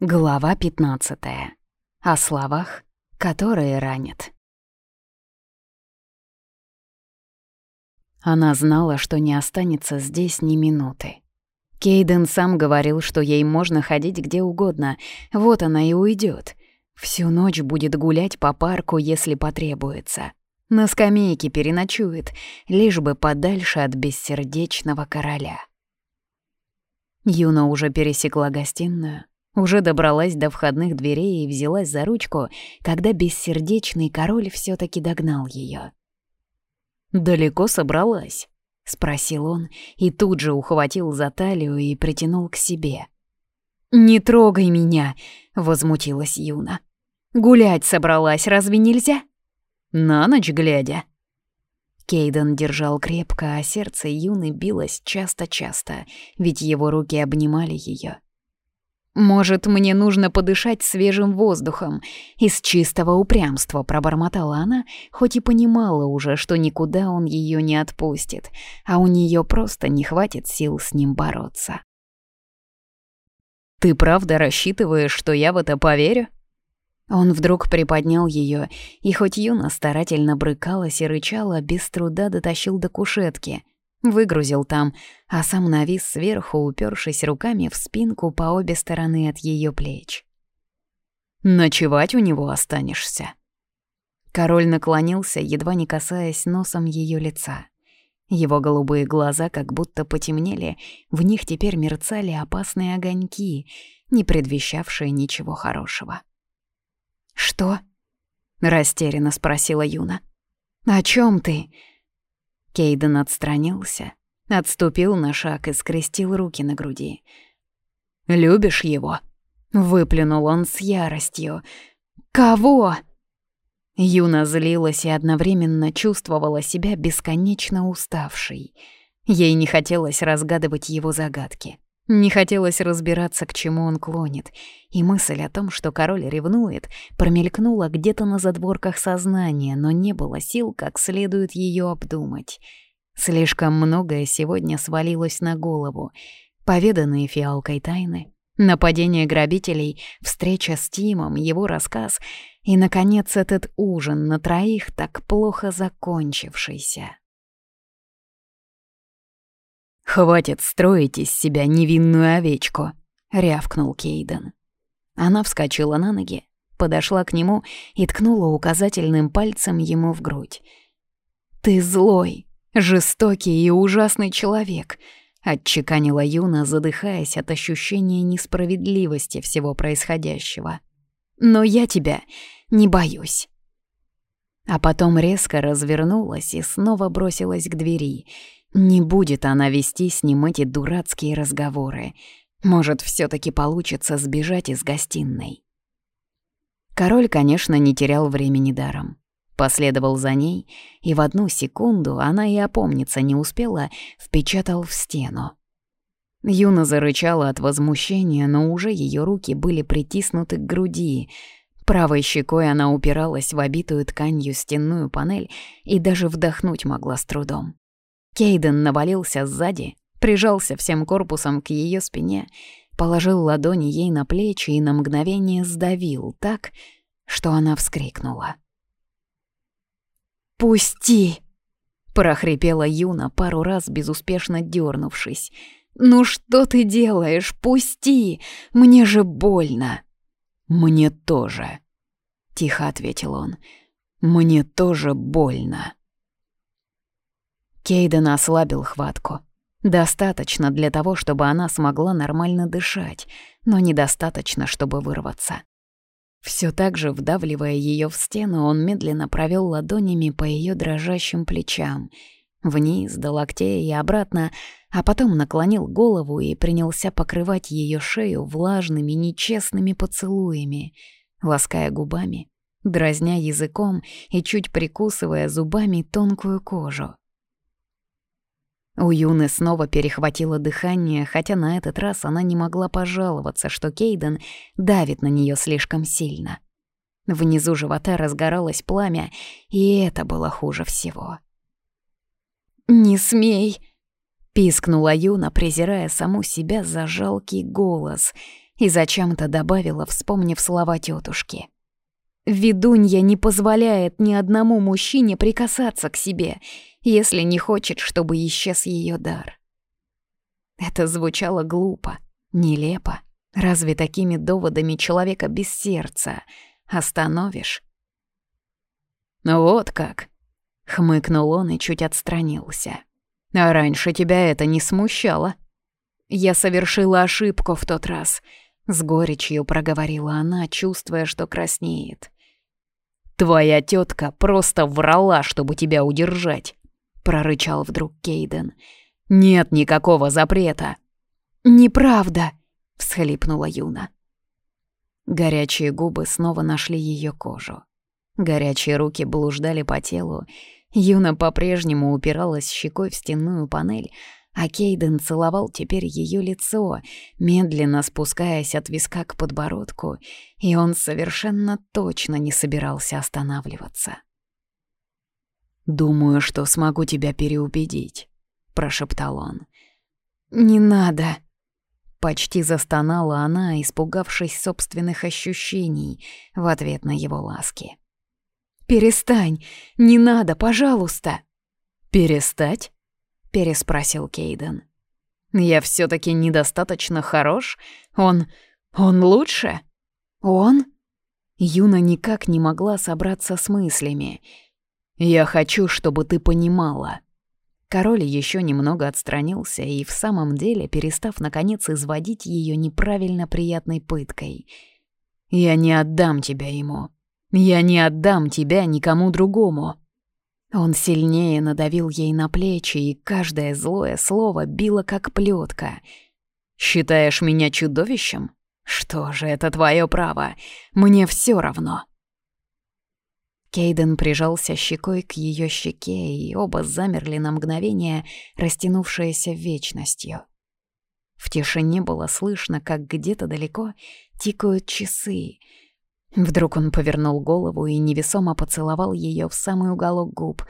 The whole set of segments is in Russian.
Глава 15. О словах, которые ранят. Она знала, что не останется здесь ни минуты. Кейден сам говорил, что ей можно ходить где угодно, вот она и уйдет. Всю ночь будет гулять по парку, если потребуется. На скамейке переночует, лишь бы подальше от бессердечного короля. Юна уже пересекла гостиную, уже добралась до входных дверей и взялась за ручку, когда бессердечный король все таки догнал ее. «Далеко собралась?» — спросил он и тут же ухватил за талию и притянул к себе. «Не трогай меня!» — возмутилась Юна. «Гулять собралась, разве нельзя?» «На ночь глядя». Кейден держал крепко, а сердце Юны билось часто-часто, ведь его руки обнимали ее. «Может, мне нужно подышать свежим воздухом?» Из чистого упрямства пробормотала она, хоть и понимала уже, что никуда он ее не отпустит, а у нее просто не хватит сил с ним бороться. «Ты правда рассчитываешь, что я в это поверю?» Он вдруг приподнял ее, и хоть Юна старательно брыкалась и рычала, без труда дотащил до кушетки — Выгрузил там, а сам навис сверху, упершись руками в спинку по обе стороны от ее плеч. «Ночевать у него останешься». Король наклонился, едва не касаясь носом ее лица. Его голубые глаза как будто потемнели, в них теперь мерцали опасные огоньки, не предвещавшие ничего хорошего. «Что?» — растерянно спросила Юна. «О чем ты?» Кейден отстранился, отступил на шаг и скрестил руки на груди. «Любишь его?» — выплюнул он с яростью. «Кого?» Юна злилась и одновременно чувствовала себя бесконечно уставшей. Ей не хотелось разгадывать его загадки. Не хотелось разбираться, к чему он клонит, и мысль о том, что король ревнует, промелькнула где-то на задворках сознания, но не было сил как следует ее обдумать. Слишком многое сегодня свалилось на голову. Поведанные фиалкой тайны, нападение грабителей, встреча с Тимом, его рассказ и, наконец, этот ужин на троих так плохо закончившийся. «Хватит строить из себя невинную овечку», — рявкнул Кейден. Она вскочила на ноги, подошла к нему и ткнула указательным пальцем ему в грудь. «Ты злой, жестокий и ужасный человек», — отчеканила Юна, задыхаясь от ощущения несправедливости всего происходящего. «Но я тебя не боюсь». А потом резко развернулась и снова бросилась к двери — не будет она вести с ним эти дурацкие разговоры. Может, все таки получится сбежать из гостиной. Король, конечно, не терял времени даром. Последовал за ней, и в одну секунду она и опомниться не успела, впечатал в стену. Юна зарычала от возмущения, но уже ее руки были притиснуты к груди. Правой щекой она упиралась в обитую тканью стенную панель и даже вдохнуть могла с трудом. Кейден навалился сзади, прижался всем корпусом к ее спине, положил ладони ей на плечи и на мгновение сдавил так, что она вскрикнула. «Пусти!» — прохрипела Юна пару раз, безуспешно дернувшись. «Ну что ты делаешь? Пусти! Мне же больно!» «Мне тоже», — тихо ответил он. «Мне тоже больно». Кейден ослабил хватку. Достаточно для того, чтобы она смогла нормально дышать, но недостаточно, чтобы вырваться. Все так же, вдавливая ее в стену, он медленно провел ладонями по ее дрожащим плечам, вниз до локтей и обратно, а потом наклонил голову и принялся покрывать ее шею влажными, нечестными поцелуями, лаская губами, дразня языком и чуть прикусывая зубами тонкую кожу. У Юны снова перехватило дыхание, хотя на этот раз она не могла пожаловаться, что Кейден давит на нее слишком сильно. Внизу живота разгоралось пламя, и это было хуже всего. «Не смей!» — пискнула Юна, презирая саму себя за жалкий голос. и зачем-то добавила, вспомнив слова тетушки. «Ведунья не позволяет ни одному мужчине прикасаться к себе, если не хочет, чтобы исчез ее дар». Это звучало глупо, нелепо. Разве такими доводами человека без сердца остановишь? «Вот как!» — хмыкнул он и чуть отстранился. «А раньше тебя это не смущало?» «Я совершила ошибку в тот раз», — с горечью проговорила она, чувствуя, что краснеет. «Твоя тетка просто врала, чтобы тебя удержать», — прорычал вдруг Кейден. «Нет никакого запрета». «Неправда», — всхлипнула Юна. Горячие губы снова нашли ее кожу. Горячие руки блуждали по телу. Юна по-прежнему упиралась щекой в стенную панель, а Кейден целовал теперь ее лицо, медленно спускаясь от виска к подбородку, и он совершенно точно не собирался останавливаться. «Думаю, что смогу тебя переубедить», — прошептал он. «Не надо», Почти застонала она, испугавшись собственных ощущений в ответ на его ласки. «Перестань! Не надо, пожалуйста!» «Перестать?» — переспросил Кейден. «Я все таки недостаточно хорош? Он... он лучше?» «Он?» Юна никак не могла собраться с мыслями. «Я хочу, чтобы ты понимала», Король еще немного отстранился и в самом деле, перестав наконец изводить ее неправильно приятной пыткой. «Я не отдам тебя ему. Я не отдам тебя никому другому». Он сильнее надавил ей на плечи, и каждое злое слово било как плетка. «Считаешь меня чудовищем? Что же, это твое право. Мне все равно». Кейден прижался щекой к ее щеке, и оба замерли на мгновение, растянувшееся вечностью. В тишине было слышно, как где-то далеко тикают часы. Вдруг он повернул голову и невесомо поцеловал ее в самый уголок губ,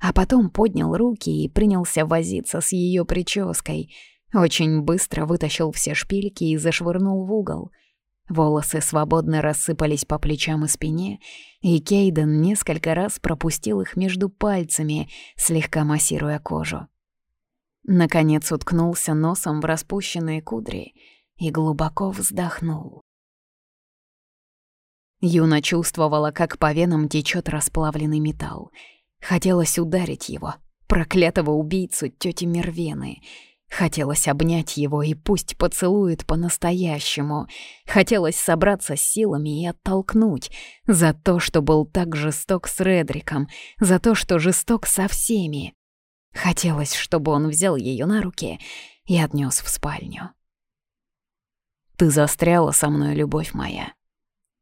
а потом поднял руки и принялся возиться с ее прической. Очень быстро вытащил все шпильки и зашвырнул в угол — Волосы свободно рассыпались по плечам и спине, и Кейден несколько раз пропустил их между пальцами, слегка массируя кожу. Наконец уткнулся носом в распущенные кудри и глубоко вздохнул. Юна чувствовала, как по венам течет расплавленный металл. Хотелось ударить его, проклятого убийцу тети Мервены — Хотелось обнять его и пусть поцелует по-настоящему. Хотелось собраться с силами и оттолкнуть. За то, что был так жесток с Редриком. За то, что жесток со всеми. Хотелось, чтобы он взял ее на руки и отнес в спальню. «Ты застряла со мной, любовь моя», —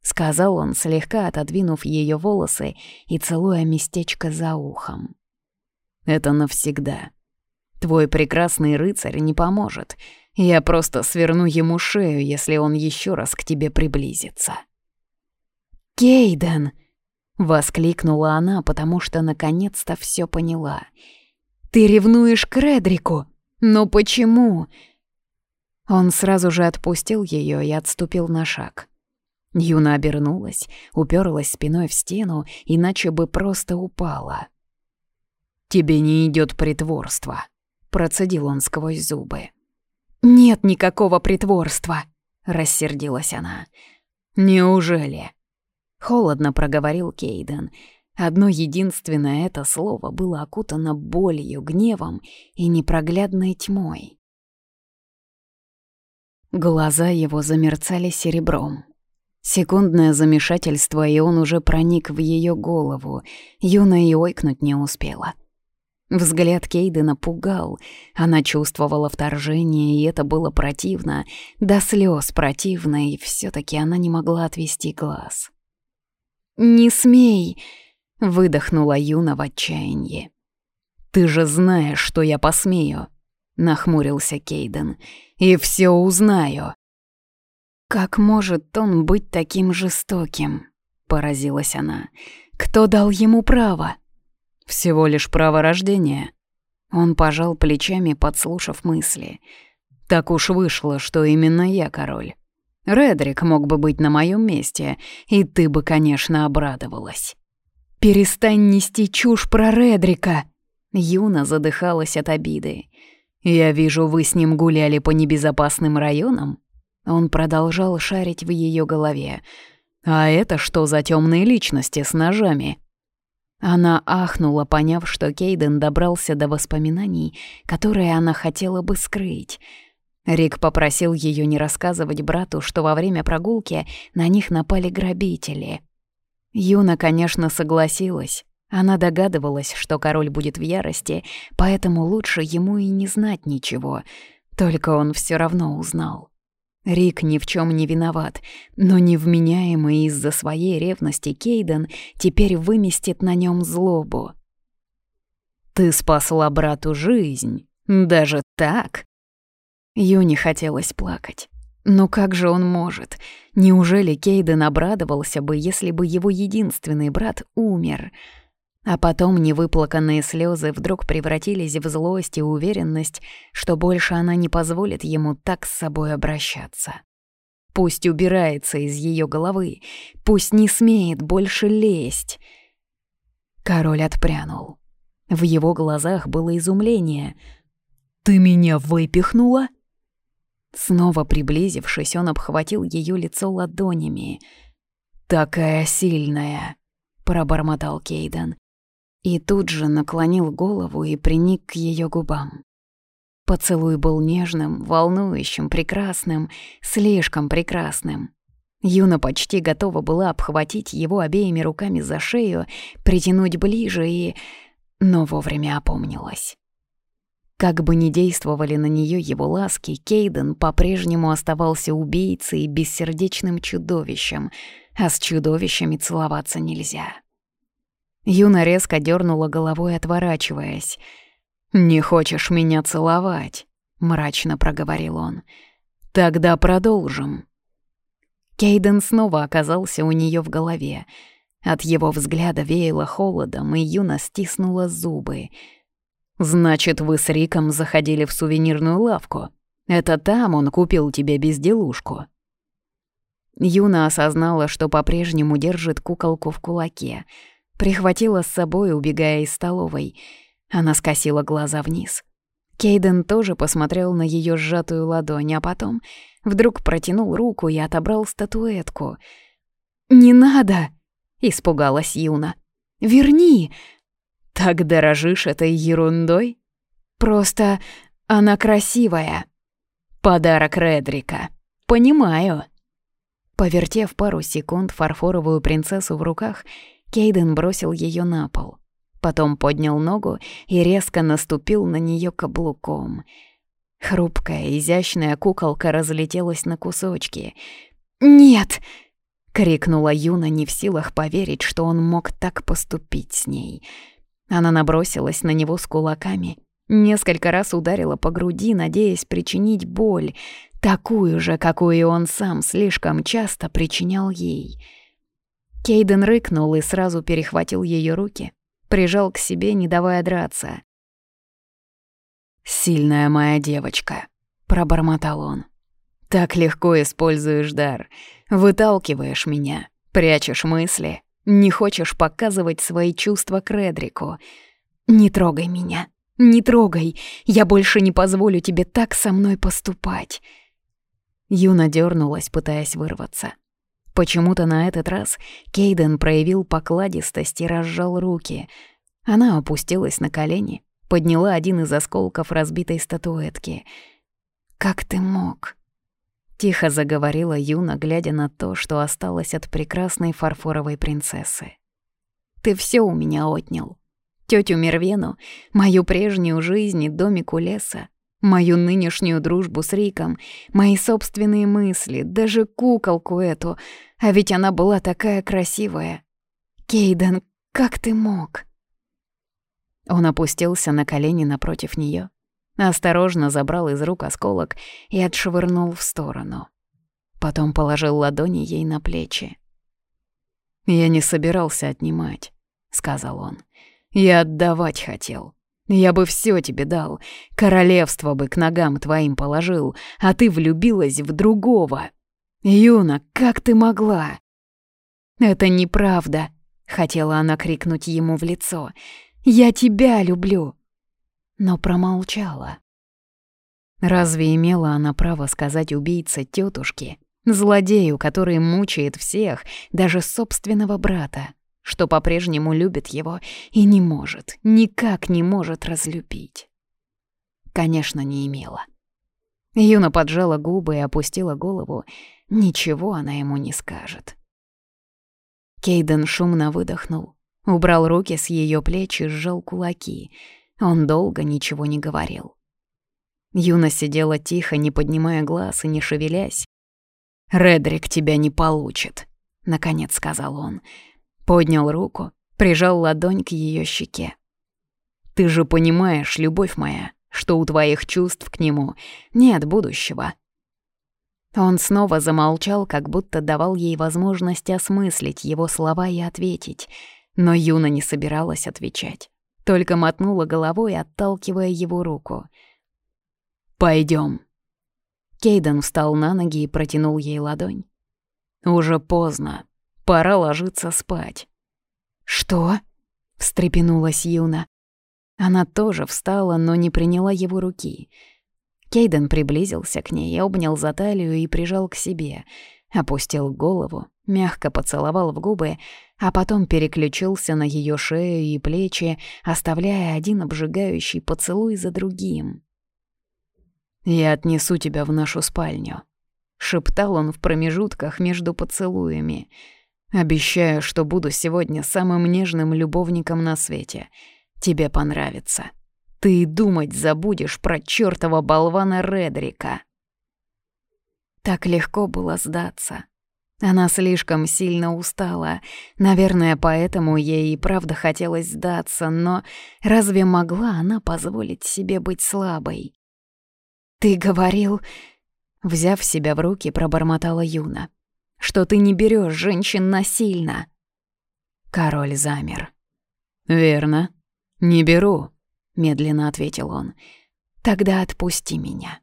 сказал он, слегка отодвинув ее волосы и целуя местечко за ухом. «Это навсегда». Твой прекрасный рыцарь не поможет. Я просто сверну ему шею, если он еще раз к тебе приблизится». «Кейден!» — воскликнула она, потому что наконец-то все поняла. «Ты ревнуешь к Редрику? Но почему?» Он сразу же отпустил ее и отступил на шаг. Юна обернулась, уперлась спиной в стену, иначе бы просто упала. «Тебе не идет притворство», Процедил он сквозь зубы. «Нет никакого притворства», — рассердилась она. «Неужели?» Холодно проговорил Кейден. Одно единственное это слово было окутано болью, гневом и непроглядной тьмой. Глаза его замерцали серебром. Секундное замешательство, и он уже проник в ее голову. Юна и ойкнуть не успела. Взгляд Кейдена пугал. Она чувствовала вторжение, и это было противно. До слез противно, и все таки она не могла отвести глаз. «Не смей!» — выдохнула Юна в отчаянии. «Ты же знаешь, что я посмею!» — нахмурился Кейден. «И все узнаю!» «Как может он быть таким жестоким?» — поразилась она. «Кто дал ему право?» Всего лишь право рождения. Он пожал плечами, подслушав мысли. Так уж вышло, что именно я король. Редрик мог бы быть на моем месте, и ты бы, конечно, обрадовалась». «Перестань нести чушь про Редрика!» Юна задыхалась от обиды. «Я вижу, вы с ним гуляли по небезопасным районам?» Он продолжал шарить в ее голове. «А это что за темные личности с ножами?» Она ахнула, поняв, что Кейден добрался до воспоминаний, которые она хотела бы скрыть. Рик попросил ее не рассказывать брату, что во время прогулки на них напали грабители. Юна, конечно, согласилась. Она догадывалась, что король будет в ярости, поэтому лучше ему и не знать ничего. Только он все равно узнал. Рик ни в чем не виноват, но невменяемый из-за своей ревности Кейден теперь выместит на нем злобу. «Ты спасла брату жизнь, даже так?» Юне хотелось плакать. Но как же он может? Неужели Кейден обрадовался бы, если бы его единственный брат умер?» А потом невыплаканные слезы вдруг превратились в злость и уверенность, что больше она не позволит ему так с собой обращаться. Пусть убирается из ее головы, пусть не смеет больше лезть. Король отпрянул. В его глазах было изумление. «Ты меня выпихнула?» Снова приблизившись, он обхватил ее лицо ладонями. «Такая сильная!» — пробормотал Кейден. И тут же наклонил голову и приник к ее губам. Поцелуй был нежным, волнующим, прекрасным, слишком прекрасным. Юна почти готова была обхватить его обеими руками за шею, притянуть ближе и... Но вовремя опомнилась. Как бы ни действовали на нее его ласки, Кейден по-прежнему оставался убийцей и бессердечным чудовищем, а с чудовищами целоваться нельзя. Юна резко дернула головой, отворачиваясь. «Не хочешь меня целовать?» — мрачно проговорил он. «Тогда продолжим». Кейден снова оказался у нее в голове. От его взгляда веяло холодом, и Юна стиснула зубы. «Значит, вы с Риком заходили в сувенирную лавку. Это там он купил тебе безделушку». Юна осознала, что по-прежнему держит куколку в кулаке — Прихватила с собой, убегая из столовой. Она скосила глаза вниз. Кейден тоже посмотрел на ее сжатую ладонь, а потом вдруг протянул руку и отобрал статуэтку. «Не надо!» — испугалась Юна. «Верни!» «Так дорожишь этой ерундой?» «Просто она красивая!» «Подарок Редрика. Понимаю!» Повертев пару секунд фарфоровую принцессу в руках, Кейден бросил ее на пол. Потом поднял ногу и резко наступил на нее каблуком. Хрупкая, изящная куколка разлетелась на кусочки. «Нет!» — крикнула Юна, не в силах поверить, что он мог так поступить с ней. Она набросилась на него с кулаками, несколько раз ударила по груди, надеясь причинить боль, такую же, какую он сам слишком часто причинял ей — Кейден рыкнул и сразу перехватил ее руки, прижал к себе, не давая драться. «Сильная моя девочка», — пробормотал он. «Так легко используешь дар, выталкиваешь меня, прячешь мысли, не хочешь показывать свои чувства к Редрику. Не трогай меня, не трогай, я больше не позволю тебе так со мной поступать». Юна дернулась, пытаясь вырваться. Почему-то на этот раз Кейден проявил покладистость и разжал руки. Она опустилась на колени, подняла один из осколков разбитой статуэтки. «Как ты мог?» Тихо заговорила Юна, глядя на то, что осталось от прекрасной фарфоровой принцессы. «Ты все у меня отнял. Тетю Мервену, мою прежнюю жизнь и домик у леса, Мою нынешнюю дружбу с Риком, мои собственные мысли, даже куколку эту. А ведь она была такая красивая. Кейден, как ты мог? Он опустился на колени напротив нее, осторожно забрал из рук осколок и отшвырнул в сторону. Потом положил ладони ей на плечи. «Я не собирался отнимать», — сказал он. «Я отдавать хотел». Я бы все тебе дал, королевство бы к ногам твоим положил, а ты влюбилась в другого. «Юна, как ты могла?» «Это неправда», — хотела она крикнуть ему в лицо. «Я тебя люблю!» Но промолчала. Разве имела она право сказать убийце тетушки, злодею, который мучает всех, даже собственного брата, что по-прежнему любит его и не может, никак не может разлюбить? Конечно, не имела. Юна поджала губы и опустила голову. Ничего она ему не скажет. Кейден шумно выдохнул, убрал руки с ее плеч и сжал кулаки. Он долго ничего не говорил. Юна сидела тихо, не поднимая глаз и не шевелясь. «Редрик тебя не получит», — наконец сказал он. Поднял руку, прижал ладонь к ее щеке. «Ты же понимаешь, любовь моя, что у твоих чувств к нему нет будущего. Он снова замолчал, как будто давал ей возможность осмыслить его слова и ответить. Но Юна не собиралась отвечать, только мотнула головой, отталкивая его руку. Пойдем. Кейден встал на ноги и протянул ей ладонь. «Уже поздно. Пора ложиться спать». «Что?» — встрепенулась Юна. Она тоже встала, но не приняла его руки — Кейден приблизился к ней, обнял за талию и прижал к себе, опустил голову, мягко поцеловал в губы, а потом переключился на ее шею и плечи, оставляя один обжигающий поцелуй за другим. «Я отнесу тебя в нашу спальню», — шептал он в промежутках между поцелуями. «Обещаю, что буду сегодня самым нежным любовником на свете. Тебе понравится». Ты думать забудешь про чёртова болвана Редрика. Так легко было сдаться. Она слишком сильно устала. Наверное, поэтому ей и правда хотелось сдаться, но разве могла она позволить себе быть слабой? «Ты говорил...» Взяв себя в руки, пробормотала Юна. «Что ты не берешь женщин насильно?» Король замер. «Верно, не беру», медленно ответил он. Тогда отпусти меня.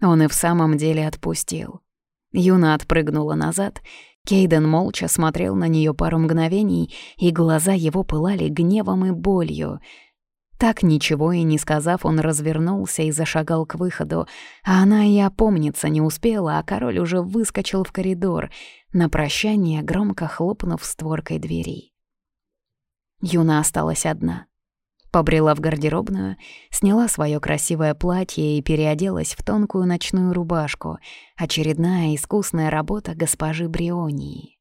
Он и в самом деле отпустил. Юна отпрыгнула назад. Кейден молча смотрел на нее пару мгновений, и глаза его пылали гневом и болью. Так ничего и не сказав, он развернулся и зашагал к выходу, а она и опомниться не успела, а король уже выскочил в коридор, на прощание громко хлопнув створкой двери. Юна осталась одна. Побрела в гардеробную, сняла свое красивое платье и переоделась в тонкую ночную рубашку. Очередная искусная работа госпожи Брионии.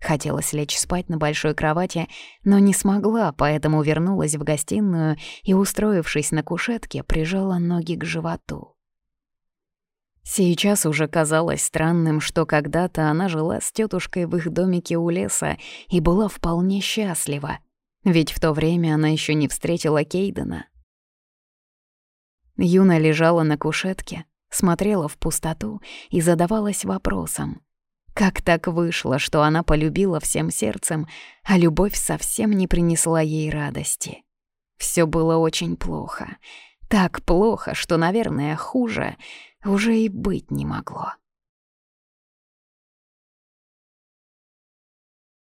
Хотелось лечь спать на большой кровати, но не смогла, поэтому вернулась в гостиную и, устроившись на кушетке, прижала ноги к животу. Сейчас уже казалось странным, что когда-то она жила с тетушкой в их домике у леса и была вполне счастлива — ведь в то время она еще не встретила Кейдена. Юна лежала на кушетке, смотрела в пустоту и задавалась вопросом. Как так вышло, что она полюбила всем сердцем, а любовь совсем не принесла ей радости? Все было очень плохо. Так плохо, что, наверное, хуже уже и быть не могло.